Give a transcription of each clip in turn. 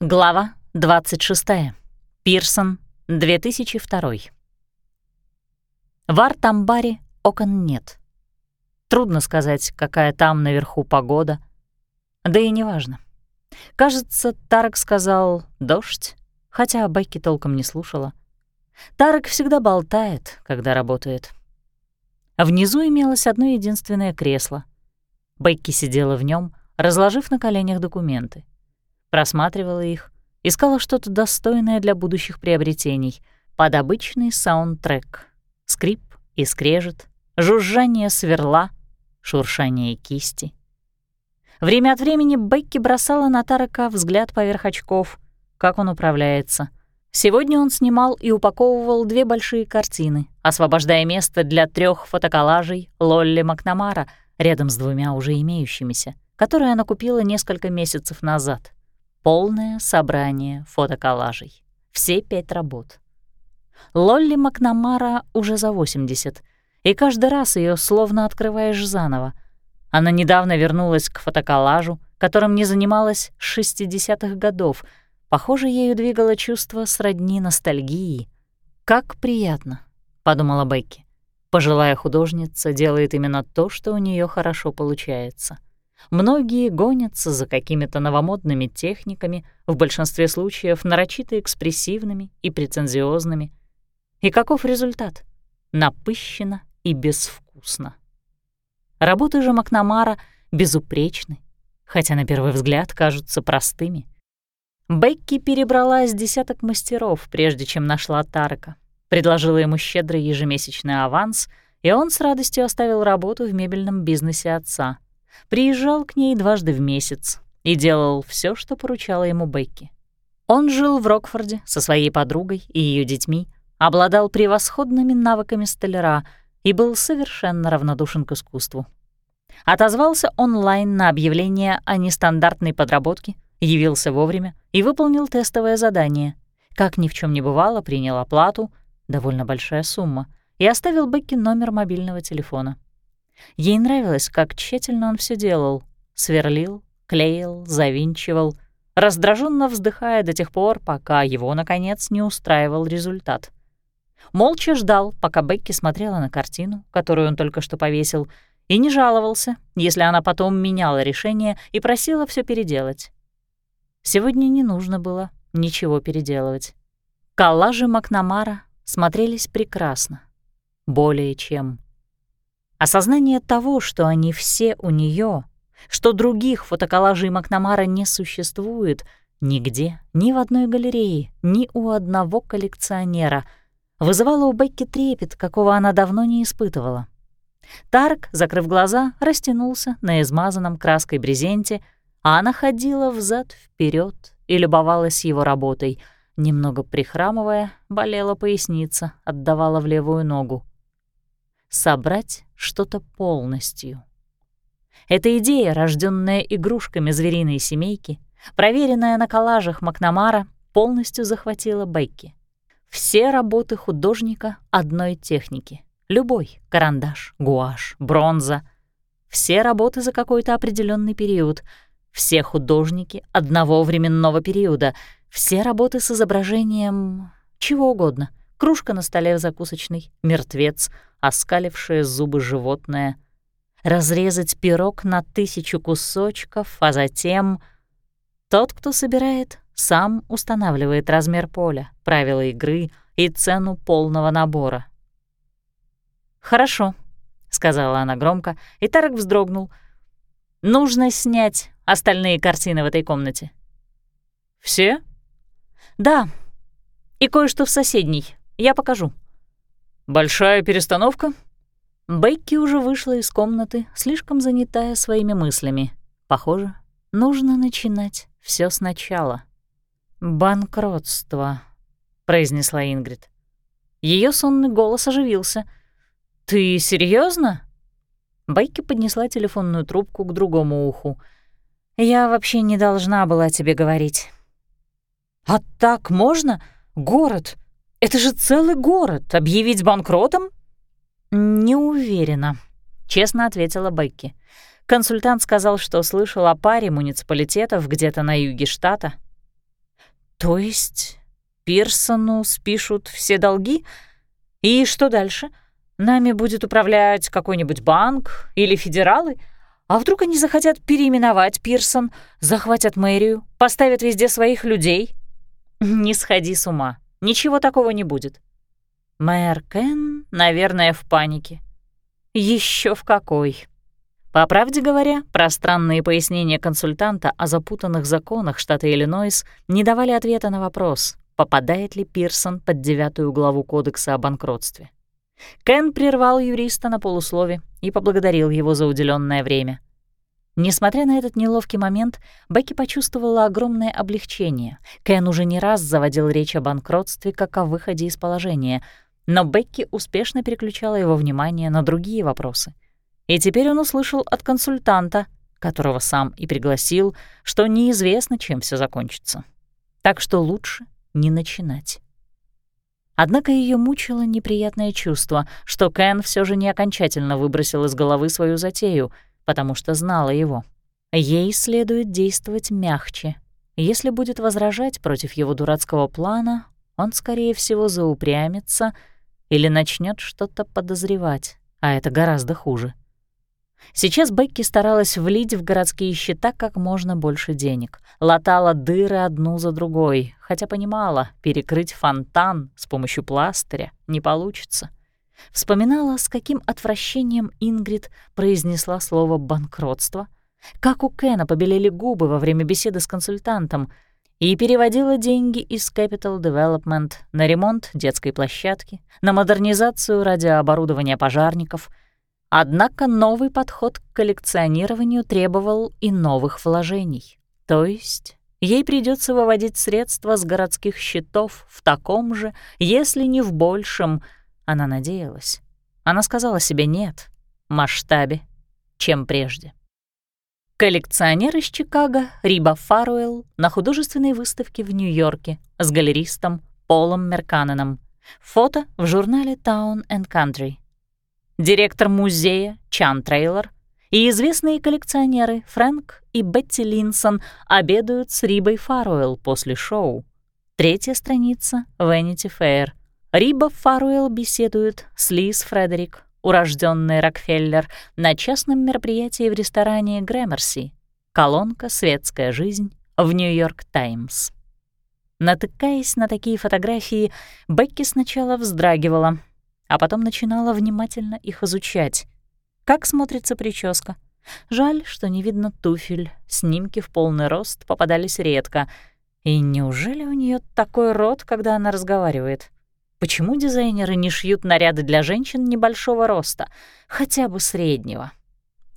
Глава 26. Пирсон, 2002. В Артамбаре окон нет. Трудно сказать, какая там наверху погода. Да и неважно. Кажется, Тарок сказал «дождь», хотя Бекки толком не слушала. Тарок всегда болтает, когда работает. Внизу имелось одно единственное кресло. Бекки сидела в нем, разложив на коленях документы просматривала их, искала что-то достойное для будущих приобретений под обычный саундтрек. Скрип и скрежет, жужжание сверла, шуршание кисти. Время от времени Бекки бросала на Тарака взгляд поверх очков, как он управляется. Сегодня он снимал и упаковывал две большие картины, освобождая место для трех фотоколлажей Лолли Макнамара рядом с двумя уже имеющимися, которые она купила несколько месяцев назад. Полное собрание фотоколлажей. Все пять работ. Лолли Макнамара уже за 80, и каждый раз ее словно открываешь заново. Она недавно вернулась к фотоколлажу, которым не занималась с 60-х годов. Похоже, ею двигало чувство сродни ностальгии. «Как приятно», — подумала Бекки. Пожилая художница делает именно то, что у нее хорошо получается. Многие гонятся за какими-то новомодными техниками, в большинстве случаев нарочито экспрессивными и претензиозными. И каков результат? Напыщенно и безвкусно. Работы же Макнамара безупречны, хотя на первый взгляд кажутся простыми. Бекки перебрала с десяток мастеров, прежде чем нашла Тарка, предложила ему щедрый ежемесячный аванс, и он с радостью оставил работу в мебельном бизнесе отца — приезжал к ней дважды в месяц и делал все, что поручала ему Бекки. Он жил в Рокфорде со своей подругой и ее детьми, обладал превосходными навыками столяра и был совершенно равнодушен к искусству. Отозвался онлайн на объявление о нестандартной подработке, явился вовремя и выполнил тестовое задание. Как ни в чем не бывало, принял оплату, довольно большая сумма, и оставил Бекки номер мобильного телефона. Ей нравилось, как тщательно он все делал. Сверлил, клеил, завинчивал, раздраженно вздыхая до тех пор, пока его, наконец, не устраивал результат. Молча ждал, пока Бекки смотрела на картину, которую он только что повесил, и не жаловался, если она потом меняла решение и просила все переделать. Сегодня не нужно было ничего переделывать. Коллажи Макнамара смотрелись прекрасно. Более чем. Осознание того, что они все у нее, что других фотоколлажей Макнамара не существует нигде, ни в одной галерее, ни у одного коллекционера, вызывало у Бекки трепет, какого она давно не испытывала. Тарк, закрыв глаза, растянулся на измазанном краской брезенте, а она ходила взад вперед и любовалась его работой. Немного прихрамывая, болела поясница, отдавала в левую ногу собрать что-то полностью. Эта идея, рожденная игрушками звериной семейки, проверенная на коллажах Макнамара, полностью захватила Бекки. Все работы художника одной техники. Любой — карандаш, гуашь, бронза. Все работы за какой-то определенный период. Все художники одного временного периода. Все работы с изображением чего угодно. Кружка на столе в закусочной, мертвец, оскалившее зубы животное, разрезать пирог на тысячу кусочков, а затем... Тот, кто собирает, сам устанавливает размер поля, правила игры и цену полного набора. «Хорошо», — сказала она громко, и Тарок вздрогнул. «Нужно снять остальные картины в этой комнате». «Все?» «Да, и кое-что в соседней. Я покажу». «Большая перестановка?» Бейки уже вышла из комнаты, слишком занятая своими мыслями. Похоже, нужно начинать все сначала. «Банкротство», — произнесла Ингрид. Ее сонный голос оживился. «Ты серьезно? Бейки поднесла телефонную трубку к другому уху. «Я вообще не должна была тебе говорить». «А так можно? Город, это же целый город. Объявить банкротом? Не уверена, честно ответила Бекки. Консультант сказал, что слышал о паре муниципалитетов где-то на юге штата. То есть Пирсону спишут все долги? И что дальше? Нами будет управлять какой-нибудь банк или федералы? А вдруг они захотят переименовать Пирсон, захватят мэрию, поставят везде своих людей? Не сходи с ума, ничего такого не будет. Мэр Кен, наверное, в панике. Еще в какой. По правде говоря, пространные пояснения консультанта о запутанных законах штата Иллинойс не давали ответа на вопрос, попадает ли Пирсон под девятую главу Кодекса о банкротстве. Кен прервал юриста на полуслове и поблагодарил его за уделенное время. Несмотря на этот неловкий момент, Бекки почувствовала огромное облегчение. Кен уже не раз заводил речь о банкротстве как о выходе из положения, но Бекки успешно переключала его внимание на другие вопросы — и теперь он услышал от консультанта, которого сам и пригласил, что неизвестно, чем все закончится. Так что лучше не начинать. Однако ее мучило неприятное чувство, что Кен все же не окончательно выбросил из головы свою затею, потому что знала его. Ей следует действовать мягче. Если будет возражать против его дурацкого плана, он, скорее всего, заупрямится или начнет что-то подозревать, а это гораздо хуже. Сейчас Бекки старалась влить в городские счета как можно больше денег. Латала дыры одну за другой, хотя понимала, перекрыть фонтан с помощью пластыря не получится. Вспоминала, с каким отвращением Ингрид произнесла слово «банкротство», как у Кена побелели губы во время беседы с консультантом, и переводила деньги из Capital Development на ремонт детской площадки, на модернизацию радиооборудования пожарников — Однако новый подход к коллекционированию требовал и новых вложений. То есть ей придется выводить средства с городских счетов в таком же, если не в большем, она надеялась. Она сказала себе «нет» масштабе, чем прежде. Коллекционер из Чикаго Риба Фаруэлл на художественной выставке в Нью-Йорке с галеристом Полом Мерканеном. Фото в журнале Town and Country директор музея Чан Трейлор и известные коллекционеры Фрэнк и Бетти Линсон обедают с Рибой Фаруэлл после шоу. Третья страница Vanity Fair. Риба Фаруэлл беседует с Лиз Фредерик, урожденный Рокфеллер, на частном мероприятии в ресторане Грэмерси. Колонка «Светская жизнь» в «Нью-Йорк Таймс». Натыкаясь на такие фотографии, Бекки сначала вздрагивала, а потом начинала внимательно их изучать. Как смотрится прическа? Жаль, что не видно туфель, снимки в полный рост попадались редко. И неужели у нее такой рот, когда она разговаривает? Почему дизайнеры не шьют наряды для женщин небольшого роста, хотя бы среднего?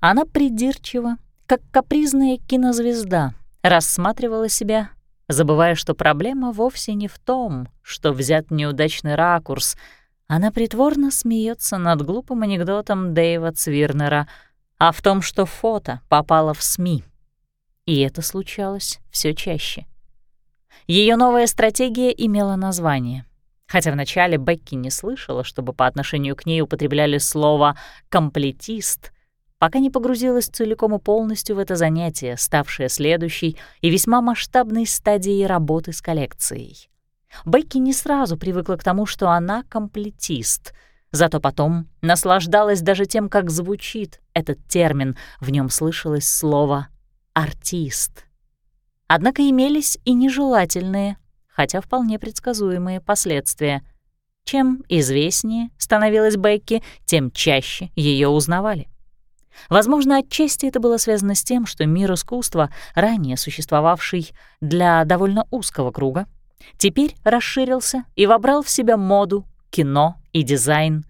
Она придирчива, как капризная кинозвезда, рассматривала себя, забывая, что проблема вовсе не в том, что взят неудачный ракурс — она притворно смеется над глупым анекдотом Дэйва Цвирнера, а в том, что фото попало в СМИ. И это случалось все чаще. Ее новая стратегия имела название. Хотя вначале Бекки не слышала, чтобы по отношению к ней употребляли слово «комплетист», пока не погрузилась целиком и полностью в это занятие, ставшее следующей и весьма масштабной стадией работы с коллекцией. Бекки не сразу привыкла к тому, что она комплетист, зато потом наслаждалась даже тем, как звучит этот термин, в нем слышалось слово «артист». Однако имелись и нежелательные, хотя вполне предсказуемые последствия. Чем известнее становилась Бекки, тем чаще ее узнавали. Возможно, отчасти это было связано с тем, что мир искусства, ранее существовавший для довольно узкого круга, теперь расширился и вобрал в себя моду, кино и дизайн.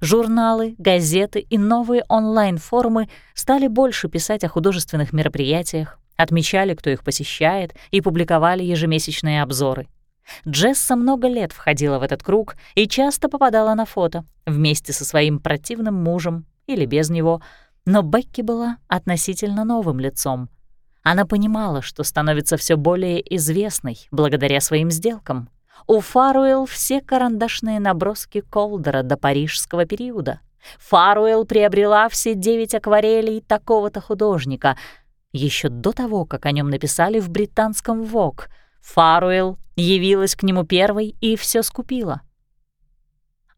Журналы, газеты и новые онлайн-форумы стали больше писать о художественных мероприятиях, отмечали, кто их посещает, и публиковали ежемесячные обзоры. Джесса много лет входила в этот круг и часто попадала на фото вместе со своим противным мужем или без него, но Бекки была относительно новым лицом — она понимала, что становится все более известной благодаря своим сделкам. У Фаруэлл все карандашные наброски Колдера до парижского периода. Фаруэлл приобрела все девять акварелей такого-то художника еще до того, как о нем написали в британском ВОК. Фаруэлл явилась к нему первой и все скупила.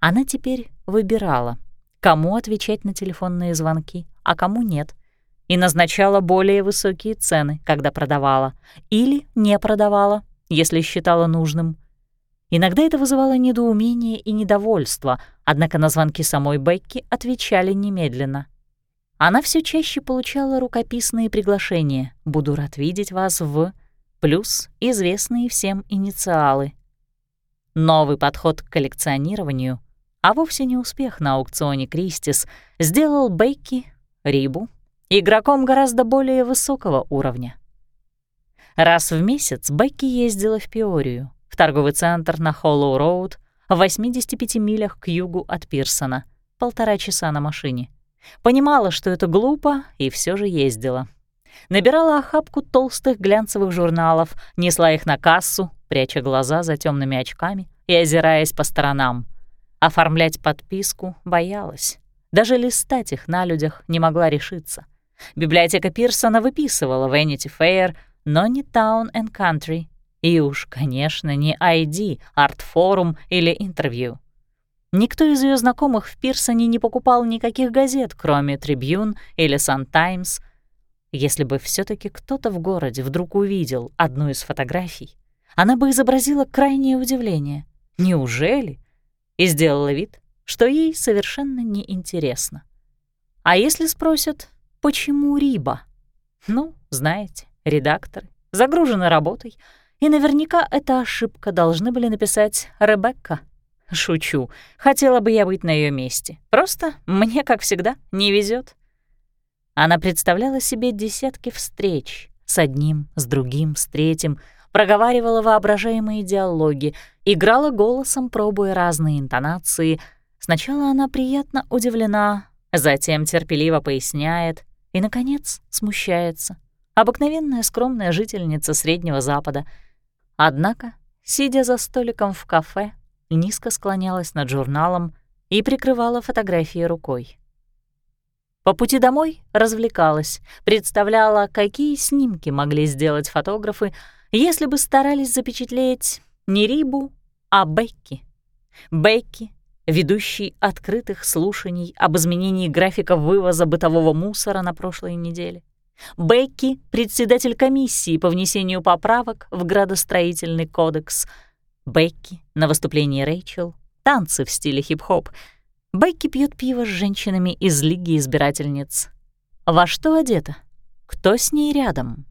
Она теперь выбирала, кому отвечать на телефонные звонки, а кому нет, и назначала более высокие цены, когда продавала, или не продавала, если считала нужным. Иногда это вызывало недоумение и недовольство, однако на звонки самой Бекки отвечали немедленно. Она все чаще получала рукописные приглашения «Буду рад видеть вас в...» плюс известные всем инициалы. Новый подход к коллекционированию, а вовсе не успех на аукционе Кристис, сделал Бейки, Рибу, игроком гораздо более высокого уровня. Раз в месяц Бекки ездила в Пиорию, в торговый центр на Холлоу-Роуд, в 85 милях к югу от Пирсона, полтора часа на машине. Понимала, что это глупо, и все же ездила. Набирала охапку толстых глянцевых журналов, несла их на кассу, пряча глаза за темными очками и озираясь по сторонам. Оформлять подписку боялась. Даже листать их на людях не могла решиться. Библиотека Пирсона выписывала Vanity Fair, но не Town and Country. И уж, конечно, не ID, арт-форум или интервью. Никто из ее знакомых в Пирсоне не покупал никаких газет, кроме Tribune или Times. Если бы все таки кто-то в городе вдруг увидел одну из фотографий, она бы изобразила крайнее удивление. Неужели? И сделала вид, что ей совершенно неинтересно. А если спросят, почему Риба? Ну, знаете, редакторы загружены работой, и наверняка эта ошибка должны были написать Ребекка. Шучу. Хотела бы я быть на ее месте. Просто мне, как всегда, не везет. Она представляла себе десятки встреч с одним, с другим, с третьим, проговаривала воображаемые диалоги, играла голосом, пробуя разные интонации. Сначала она приятно удивлена, затем терпеливо поясняет и, наконец, смущается. Обыкновенная скромная жительница Среднего Запада. Однако, сидя за столиком в кафе, низко склонялась над журналом и прикрывала фотографии рукой. По пути домой развлекалась, представляла, какие снимки могли сделать фотографы, если бы старались запечатлеть не Рибу, а Бекки. Бекки, ведущий открытых слушаний об изменении графика вывоза бытового мусора на прошлой неделе. Бекки — председатель комиссии по внесению поправок в градостроительный кодекс — Бекки на выступлении Рэйчел, танцы в стиле хип-хоп. Бекки пьет пиво с женщинами из Лиги избирательниц. Во что одета? Кто с ней рядом?